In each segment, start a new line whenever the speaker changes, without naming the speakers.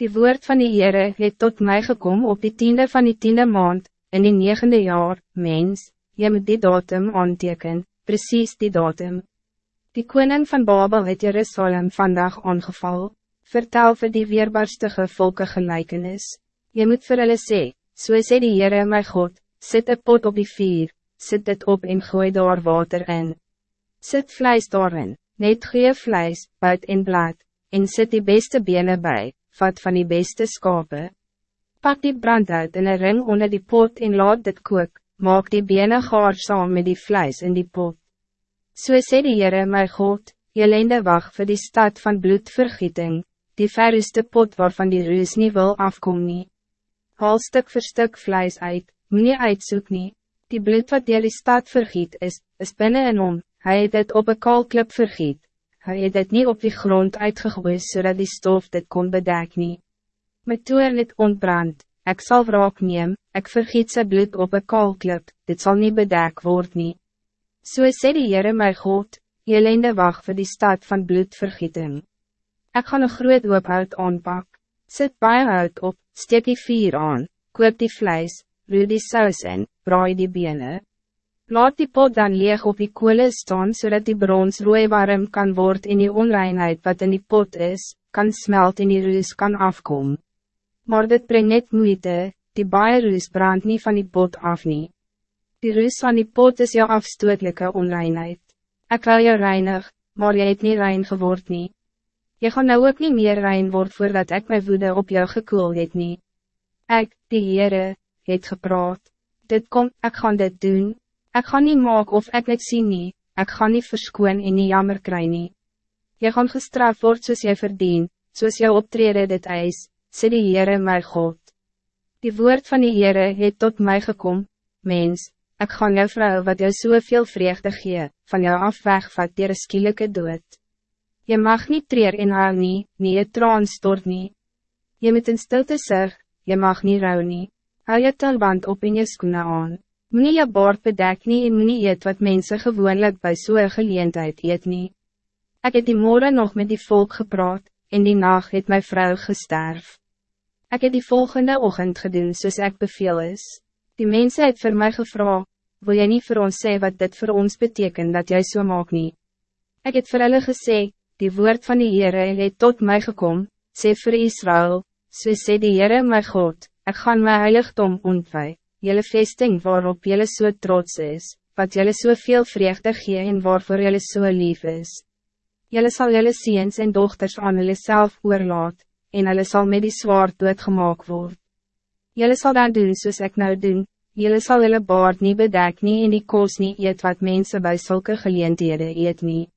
Die woord van die Heere het tot mij gekomen op die tiende van die tiende maand, in die negende jaar, mens, je moet die datum aanteken, precies die datum. Die koning van Babel het Jerusalem vandaag aangeval, vertel vir die weerbarstige volke gelijkenis. Je moet vir hulle sê, so sê die Heere my God, sit een pot op die vier, sit dit op en gooi daar water in. Sit vlijs daarin, net goeie vlijs, buit en blad, en sit die beste benen bij, vat van die beste skape. Pak die brand uit in een ring onder die pot en laat dit kook, maak die benen gaar saam met die vlijs in die pot. So sê die Heere my God, jelende wacht voor die stad van bloedvergieting, die verruste pot waarvan die reus niet wil afkom nie. Haal stuk voor stuk vlijs uit, moet nie uitsoek nie. Die bloed wat dier die stad vergiet is, is binnen en om, hy het het op een kalklip vergiet. Hy het het niet op die grond uitgegooid zodat die stof dit kon bedek nie. Met toer het ontbrand, ek sal wraak neem, ek vergiet sy bloed op een kalklip, dit zal niet bedek word nie. So sê die Heere my God, jelende wacht voor die stad van bloedvergieting. Ek gaan een groot hoop hout aanpak, sit baie hout op, steek die vier aan, koop die vlijs, roer die saus in, braai die benen. Laat die pot dan leeg op die koele staan, zodat die brons rooi warm kan worden en die onreinheid wat in die pot is, kan smelt en die roes kan afkom. Maar dit brengt net moeite, die baie roes brand niet van die pot af nie. Die roes van die pot is jou afstootelijke onreinheid. Ik wil jou reinig, maar jy het niet rein geword nie. Je gaan nou ook niet meer rein word voordat ik mijn woede op jou gekoel het nie. Ek, die Heere, het gepraat. Dit kom, ik gaan dit doen. Ik ga niet maak of ik het zie niet. Ik ga niet verskoon en niet jammer kry nie. Jy gaan gestraft word soos jy verdien, soos jou optrede dit eis, sê die Heere my God. Die woord van die Heere het tot mij gekom, mens, ik gaan jou vrouw wat jou soveel vreugde gee, van jou afweg vat dier een skielike dood. Je mag niet treer en huil nie, nie je traan stort nie. Je moet in stilte zeg, je mag niet rouw nie. Hou je tulband op in je skoene aan. Moenie je baard bedek nie en moenie eet wat mensen gewoonlijk bij zo'n geleentheid eet nie. Ek het die morgen nog met die volk gepraat, en die nacht het mijn vrouw gesterf. Ik heb die volgende ochtend gedoen soos ek beveel is. Die mensen het voor mij gevra, wil jy niet voor ons zeggen wat dit voor ons betekent dat jij zo so maak nie? Ek het vir hulle gesê, die woord van die Heere het tot mij gekomen, sê vir Israël, so sê die Heere my God, ik ga mijn heiligdom ontwij jelle vesting waarop jelle so trots is, wat jelle so veel vreugde gee en waarvoor jelle so lief is. Jelle zal jelle ziens en dochters aan jelle self oorlaat, en jelle zal met die zwaard doodgemaak word. Jelle zal dan doen soos ek nou doen, jelle zal jelle baard niet bedek nie en die koos nie eet wat mensen bij zulke geleendhede eet nie.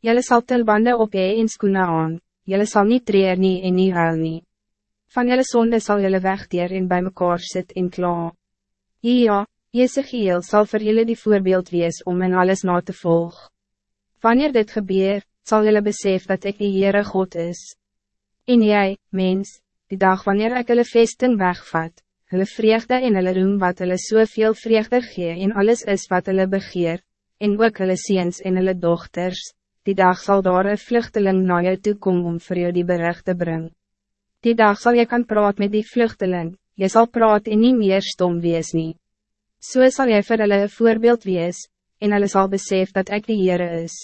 Jelle zal telbande op je en skoene aan, jelle zal niet treer nie en nie huil nie. Van jelle zonde zal jelle wegdeer en bij mekaar sit en klaar. Ja, Jezegiel zal voor jullie die voorbeeld wees om in alles na te volgen. Wanneer dit gebeurt, zal jullie besef dat ik die Heere God is. En jij, mens, die dag wanneer ik hulle vesting wegvat, hulle vreugde en hulle roem wat hulle soveel vreugde gee en alles is wat hulle begeer, en ook hulle seens en hulle dochters, die dag zal daar een vluchteling na jou toe kom om voor jou die bericht te brengen. Die dag zal je kan praat met die vluchteling, je zal praat en niet meer stom wees nie. So sal jy vir hulle een voorbeeld wees, en hulle sal besef dat ik de Heere is.